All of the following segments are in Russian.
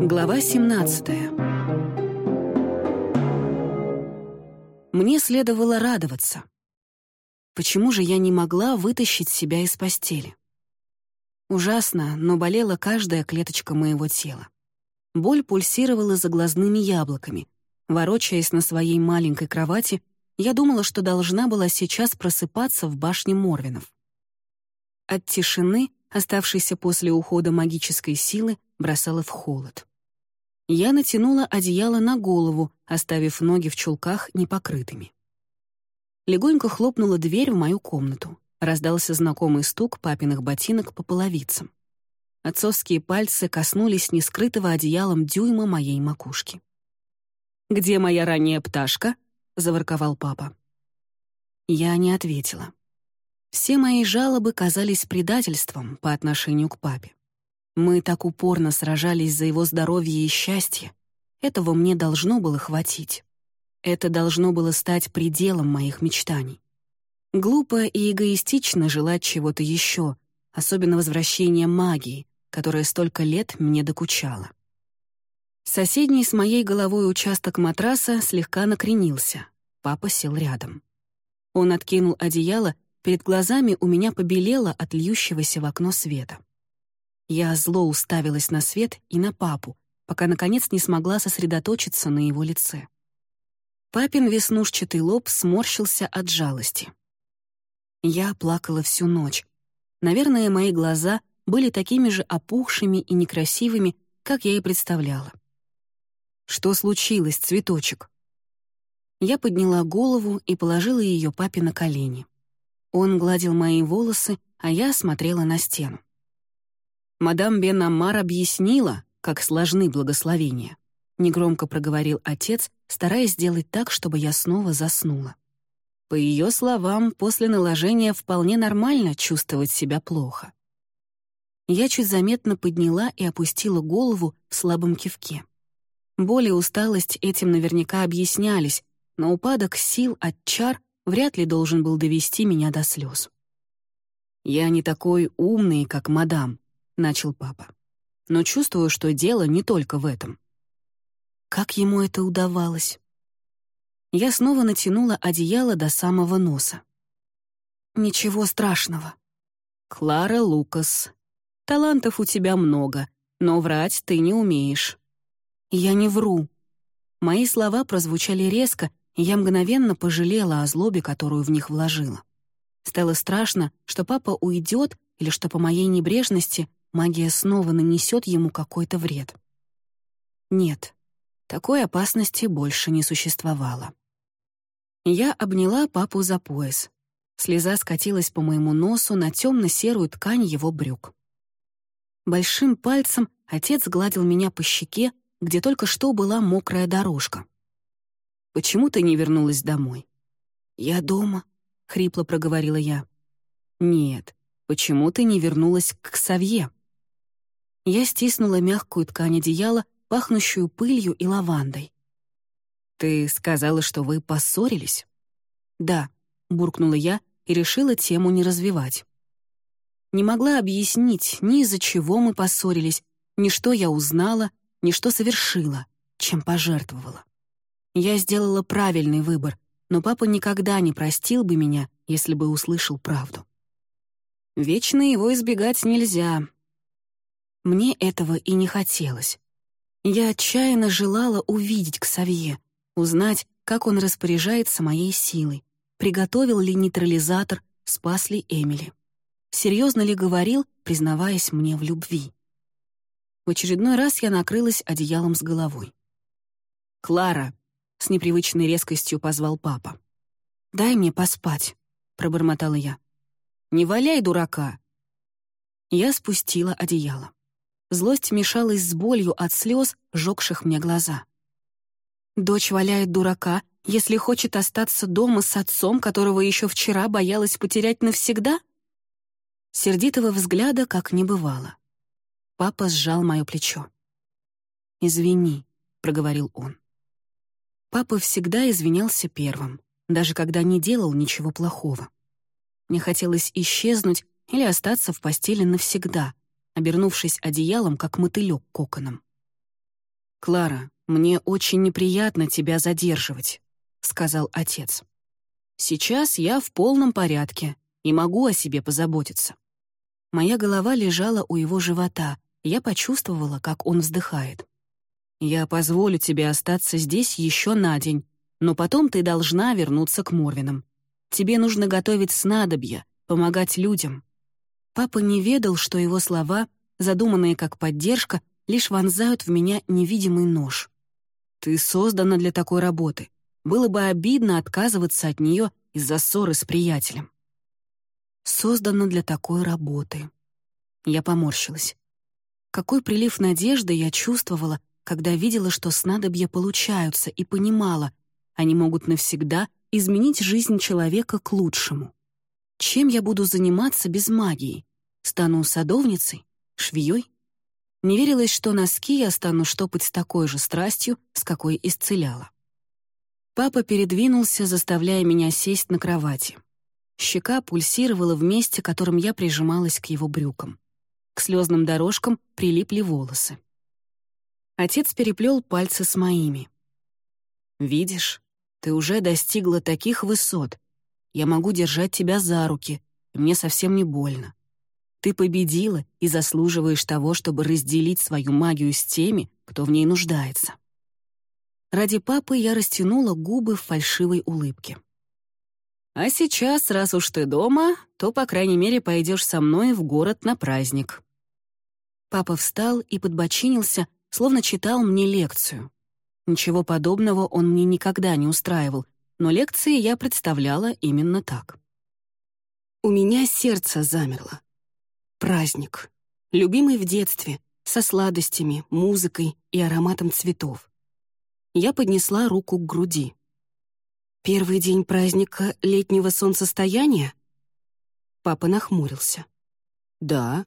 Глава 17 Мне следовало радоваться. Почему же я не могла вытащить себя из постели? Ужасно, но болела каждая клеточка моего тела. Боль пульсировала за глазными яблоками. Ворочаясь на своей маленькой кровати, я думала, что должна была сейчас просыпаться в башне Морвинов. От тишины, оставшейся после ухода магической силы, бросала в холод. Я натянула одеяло на голову, оставив ноги в чулках непокрытыми. Легонько хлопнула дверь в мою комнату. Раздался знакомый стук папиных ботинок по половицам. Отцовские пальцы коснулись нескрытого одеялом дюйма моей макушки. «Где моя ранняя пташка?» — заворковал папа. Я не ответила. Все мои жалобы казались предательством по отношению к папе. Мы так упорно сражались за его здоровье и счастье. Этого мне должно было хватить. Это должно было стать пределом моих мечтаний. Глупо и эгоистично желать чего-то еще, особенно возвращения магии, которая столько лет мне докучала. Соседний с моей головой участок матраса слегка накренился. Папа сел рядом. Он откинул одеяло, перед глазами у меня побелело от льющегося в окно света. Я зло уставилась на свет и на папу, пока, наконец, не смогла сосредоточиться на его лице. Папин веснушчатый лоб сморщился от жалости. Я плакала всю ночь. Наверное, мои глаза были такими же опухшими и некрасивыми, как я и представляла. «Что случилось, цветочек?» Я подняла голову и положила ее папе на колени. Он гладил мои волосы, а я смотрела на стену. Мадам Бен Амар объяснила, как сложны благословения. Негромко проговорил отец, стараясь сделать так, чтобы я снова заснула. По ее словам, после наложения вполне нормально чувствовать себя плохо. Я чуть заметно подняла и опустила голову в слабом кивке. Боль и усталость этим наверняка объяснялись, но упадок сил от чар вряд ли должен был довести меня до слез. «Я не такой умный, как мадам», начал папа. «Но чувствую, что дело не только в этом». Как ему это удавалось? Я снова натянула одеяло до самого носа. «Ничего страшного». «Клара Лукас, талантов у тебя много, но врать ты не умеешь». «Я не вру». Мои слова прозвучали резко, и я мгновенно пожалела о злобе, которую в них вложила. Стало страшно, что папа уйдет или что по моей небрежности магия снова нанесет ему какой-то вред. Нет, такой опасности больше не существовало. Я обняла папу за пояс. Слеза скатилась по моему носу на темно-серую ткань его брюк. Большим пальцем отец гладил меня по щеке, где только что была мокрая дорожка. «Почему ты не вернулась домой?» «Я дома», — хрипло проговорила я. «Нет, почему ты не вернулась к Савье?» Я стиснула мягкую ткань одеяла, пахнущую пылью и лавандой. «Ты сказала, что вы поссорились?» «Да», — буркнула я и решила тему не развивать. Не могла объяснить ни из-за чего мы поссорились, ни что я узнала, ни что совершила, чем пожертвовала. Я сделала правильный выбор, но папа никогда не простил бы меня, если бы услышал правду. Вечно его избегать нельзя, мне этого и не хотелось. Я отчаянно желала увидеть Ксавье, узнать, как он распоряжается моей силой, приготовил ли нейтрализатор, спас ли Эмили. Серьезно ли говорил, признаваясь мне в любви. В очередной раз я накрылась одеялом с головой. «Клара!» — с непривычной резкостью позвал папа. «Дай мне поспать», — пробормотала я. «Не валяй, дурака!» Я спустила одеяло. Злость мешалась с болью от слез, жёгших мне глаза. Дочь валяет дурака, если хочет остаться дома с отцом, которого еще вчера боялась потерять навсегда? Сердитого взгляда как не бывало. Папа сжал мое плечо. «Извини», — проговорил он. Папа всегда извинялся первым, даже когда не делал ничего плохого. Мне хотелось исчезнуть или остаться в постели навсегда, обернувшись одеялом, как мотылек коконом. «Клара, мне очень неприятно тебя задерживать», — сказал отец. «Сейчас я в полном порядке и могу о себе позаботиться». Моя голова лежала у его живота, я почувствовала, как он вздыхает. «Я позволю тебе остаться здесь еще на день, но потом ты должна вернуться к Морвинам. Тебе нужно готовить снадобья, помогать людям». Папа не ведал, что его слова, задуманные как поддержка, лишь вонзают в меня невидимый нож. «Ты создана для такой работы. Было бы обидно отказываться от нее из-за ссоры с приятелем». «Создана для такой работы». Я поморщилась. Какой прилив надежды я чувствовала, когда видела, что снадобья получаются, и понимала, они могут навсегда изменить жизнь человека к лучшему. Чем я буду заниматься без магии? Стану садовницей? Швеей? Не верилось, что носки я стану штопать с такой же страстью, с какой исцеляла. Папа передвинулся, заставляя меня сесть на кровати. Щека пульсировала в месте, которым я прижималась к его брюкам. К слезным дорожкам прилипли волосы. Отец переплел пальцы с моими. «Видишь, ты уже достигла таких высот. Я могу держать тебя за руки, и мне совсем не больно. Ты победила и заслуживаешь того, чтобы разделить свою магию с теми, кто в ней нуждается. Ради папы я растянула губы в фальшивой улыбке. А сейчас, раз уж ты дома, то, по крайней мере, пойдешь со мной в город на праздник. Папа встал и подбочинился, словно читал мне лекцию. Ничего подобного он мне никогда не устраивал, но лекции я представляла именно так. У меня сердце замерло. Праздник. Любимый в детстве, со сладостями, музыкой и ароматом цветов. Я поднесла руку к груди. «Первый день праздника летнего солнцестояния?» Папа нахмурился. «Да,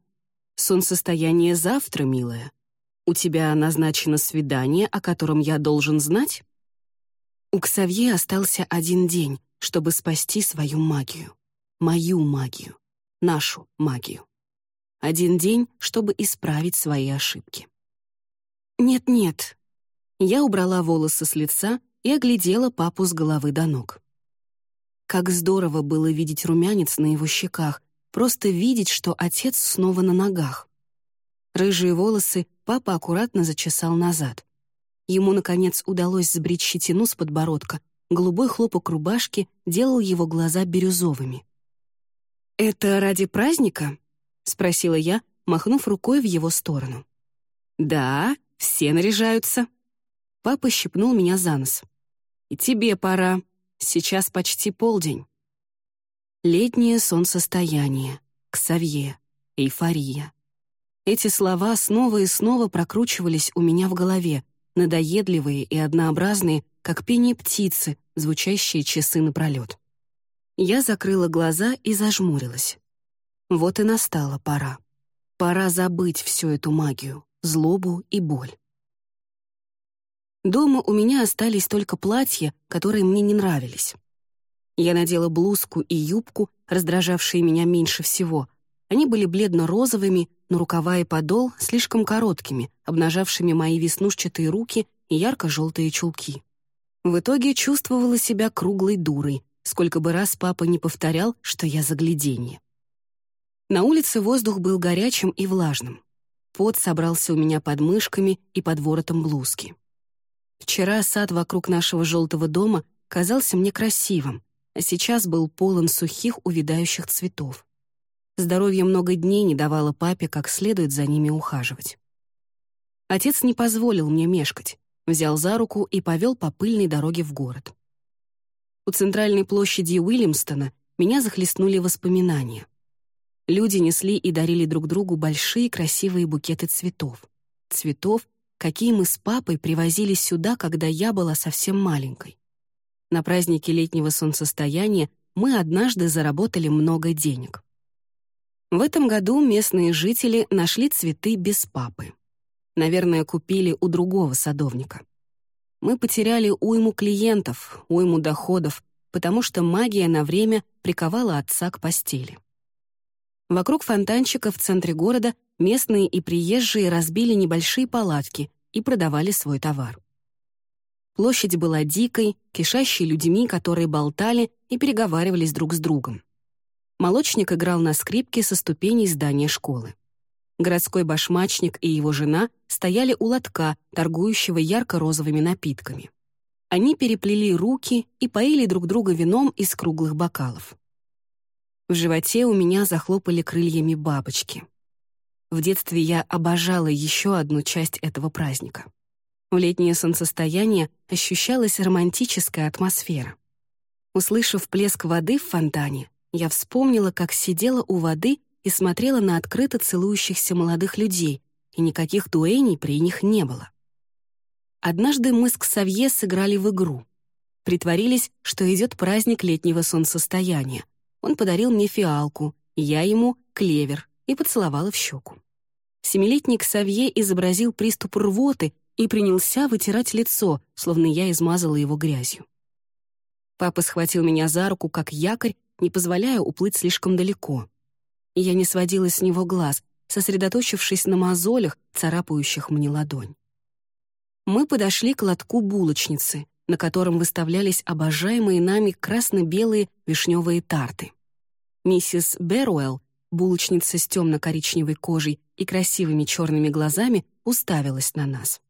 солнцестояние завтра, милая. У тебя назначено свидание, о котором я должен знать?» У Ксавье остался один день, чтобы спасти свою магию. Мою магию. Нашу магию. Один день, чтобы исправить свои ошибки. «Нет-нет». Я убрала волосы с лица и оглядела папу с головы до ног. Как здорово было видеть румянец на его щеках, просто видеть, что отец снова на ногах. Рыжие волосы папа аккуратно зачесал назад. Ему, наконец, удалось сбрить щетину с подбородка, голубой хлопок рубашки делал его глаза бирюзовыми. «Это ради праздника?» — спросила я, махнув рукой в его сторону. «Да, все наряжаются». Папа щипнул меня за нос. «И тебе пора. Сейчас почти полдень». Летнее солнцестояние, ксавье, эйфория. Эти слова снова и снова прокручивались у меня в голове, надоедливые и однообразные, как пение птицы, звучащие часы напролет. Я закрыла глаза и зажмурилась. Вот и настала пора. Пора забыть всю эту магию, злобу и боль. Дома у меня остались только платья, которые мне не нравились. Я надела блузку и юбку, раздражавшие меня меньше всего. Они были бледно-розовыми, но рукава и подол слишком короткими, обнажавшими мои веснушчатые руки и ярко-желтые чулки. В итоге чувствовала себя круглой дурой, сколько бы раз папа не повторял, что я загляденье. На улице воздух был горячим и влажным. Пот собрался у меня под мышками и под воротом блузки. Вчера сад вокруг нашего желтого дома казался мне красивым, а сейчас был полон сухих увядающих цветов. Здоровье много дней не давало папе как следует за ними ухаживать. Отец не позволил мне мешкать, взял за руку и повел по пыльной дороге в город. У центральной площади Уильямстона меня захлестнули воспоминания. Люди несли и дарили друг другу большие красивые букеты цветов. Цветов, какие мы с папой привозили сюда, когда я была совсем маленькой. На празднике летнего солнцестояния мы однажды заработали много денег. В этом году местные жители нашли цветы без папы. Наверное, купили у другого садовника. Мы потеряли уйму клиентов, уйму доходов, потому что магия на время приковала отца к постели. Вокруг фонтанчика в центре города местные и приезжие разбили небольшие палатки, и продавали свой товар. Площадь была дикой, кишащей людьми, которые болтали и переговаривались друг с другом. Молочник играл на скрипке со ступеней здания школы. Городской башмачник и его жена стояли у лотка, торгующего ярко-розовыми напитками. Они переплели руки и поили друг друга вином из круглых бокалов. В животе у меня захлопали крыльями бабочки. В детстве я обожала еще одну часть этого праздника. В летнее солнцестояние ощущалась романтическая атмосфера. Услышав плеск воды в фонтане, я вспомнила, как сидела у воды и смотрела на открыто целующихся молодых людей, и никаких дуэний при них не было. Однажды мы с Ксавье сыграли в игру. Притворились, что идет праздник летнего солнцестояния. Он подарил мне фиалку, я ему — клевер, и поцеловала в щеку. Семилетний Ксавье изобразил приступ рвоты и принялся вытирать лицо, словно я измазала его грязью. Папа схватил меня за руку, как якорь, не позволяя уплыть слишком далеко. И я не сводила с него глаз, сосредоточившись на мозолях, царапающих мне ладонь. Мы подошли к лотку булочницы, на котором выставлялись обожаемые нами красно-белые вишневые тарты. Миссис Беруэлл, булочница с темно-коричневой кожей и красивыми черными глазами, уставилась на нас.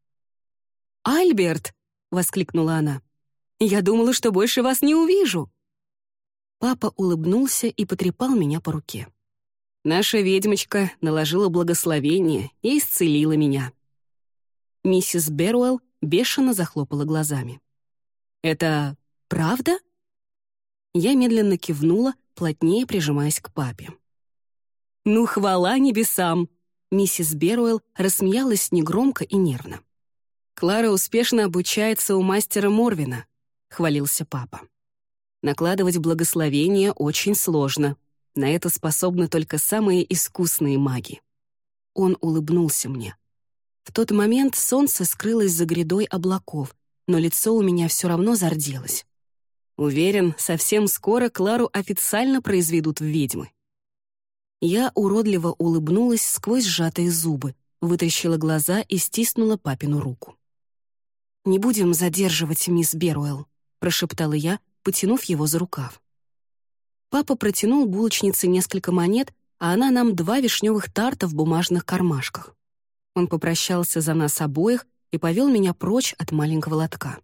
«Альберт!» — воскликнула она. «Я думала, что больше вас не увижу!» Папа улыбнулся и потрепал меня по руке. Наша ведьмочка наложила благословение и исцелила меня. Миссис Беруэлл бешено захлопала глазами. «Это правда?» Я медленно кивнула, плотнее прижимаясь к папе. «Ну, хвала небесам!» Миссис Беруэлл рассмеялась негромко и нервно. «Клара успешно обучается у мастера Морвина», — хвалился папа. Накладывать благословение очень сложно. На это способны только самые искусные маги. Он улыбнулся мне. В тот момент солнце скрылось за грядой облаков, но лицо у меня все равно зарделось. Уверен, совсем скоро Клару официально произведут в ведьмы. Я уродливо улыбнулась сквозь сжатые зубы, вытащила глаза и стиснула папину руку. «Не будем задерживать мисс Беруэлл», — прошептала я, потянув его за рукав. Папа протянул булочнице несколько монет, а она нам два вишневых тарта в бумажных кармашках. Он попрощался за нас обоих и повел меня прочь от маленького лотка.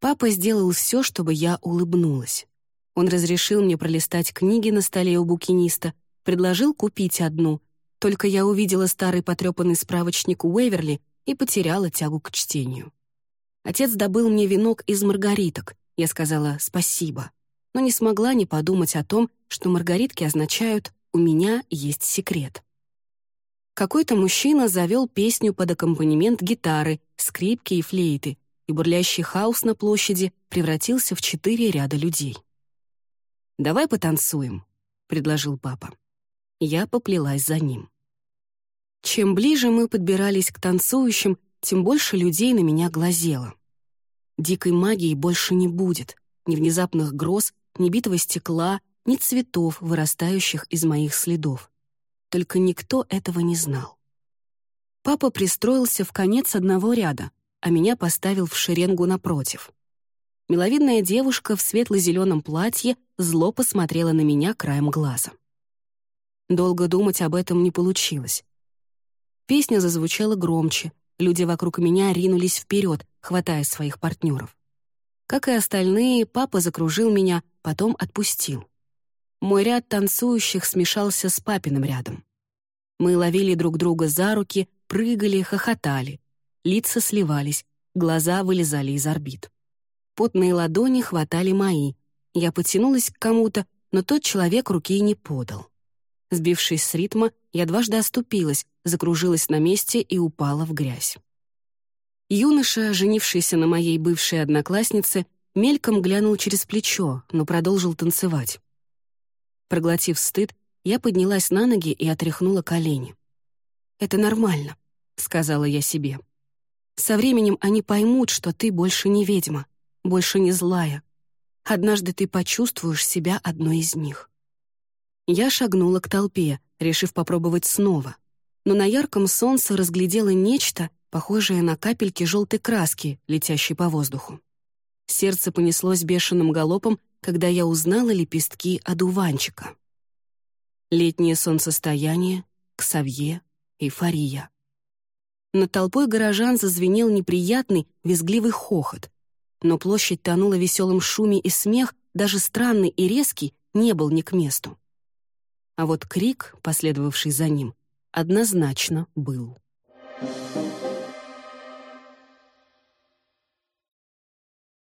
Папа сделал все, чтобы я улыбнулась. Он разрешил мне пролистать книги на столе у букиниста, предложил купить одну, только я увидела старый потрепанный справочник Уэверли и потеряла тягу к чтению. Отец добыл мне венок из маргариток, я сказала «спасибо», но не смогла не подумать о том, что маргаритки означают «у меня есть секрет». Какой-то мужчина завел песню под аккомпанемент гитары, скрипки и флейты, и бурлящий хаос на площади превратился в четыре ряда людей. «Давай потанцуем», — предложил папа. Я поплелась за ним. Чем ближе мы подбирались к танцующим, тем больше людей на меня глазело. Дикой магии больше не будет, ни внезапных гроз, ни битого стекла, ни цветов, вырастающих из моих следов. Только никто этого не знал. Папа пристроился в конец одного ряда, а меня поставил в шеренгу напротив. Миловидная девушка в светло-зеленом платье зло посмотрела на меня краем глаза. Долго думать об этом не получилось. Песня зазвучала громче, люди вокруг меня ринулись вперед, хватая своих партнеров. Как и остальные, папа закружил меня, потом отпустил. Мой ряд танцующих смешался с папиным рядом. Мы ловили друг друга за руки, прыгали, хохотали. Лица сливались, глаза вылезали из орбит. Потные ладони хватали мои. Я потянулась к кому-то, но тот человек руки не подал. Сбившись с ритма, я дважды оступилась, закружилась на месте и упала в грязь. Юноша, женившийся на моей бывшей однокласснице, мельком глянул через плечо, но продолжил танцевать. Проглотив стыд, я поднялась на ноги и отряхнула колени. «Это нормально», — сказала я себе. «Со временем они поймут, что ты больше не ведьма, больше не злая. Однажды ты почувствуешь себя одной из них». Я шагнула к толпе, решив попробовать снова. Но на ярком солнце разглядела нечто, похожие на капельки желтой краски, летящей по воздуху. Сердце понеслось бешеным галопом, когда я узнала лепестки одуванчика. Летнее солнцестояние, Ксавье, эйфория. Над толпой горожан зазвенел неприятный, визгливый хохот. Но площадь тонула в веселом шуме и смех, даже странный и резкий, не был ни к месту. А вот крик, последовавший за ним, однозначно был.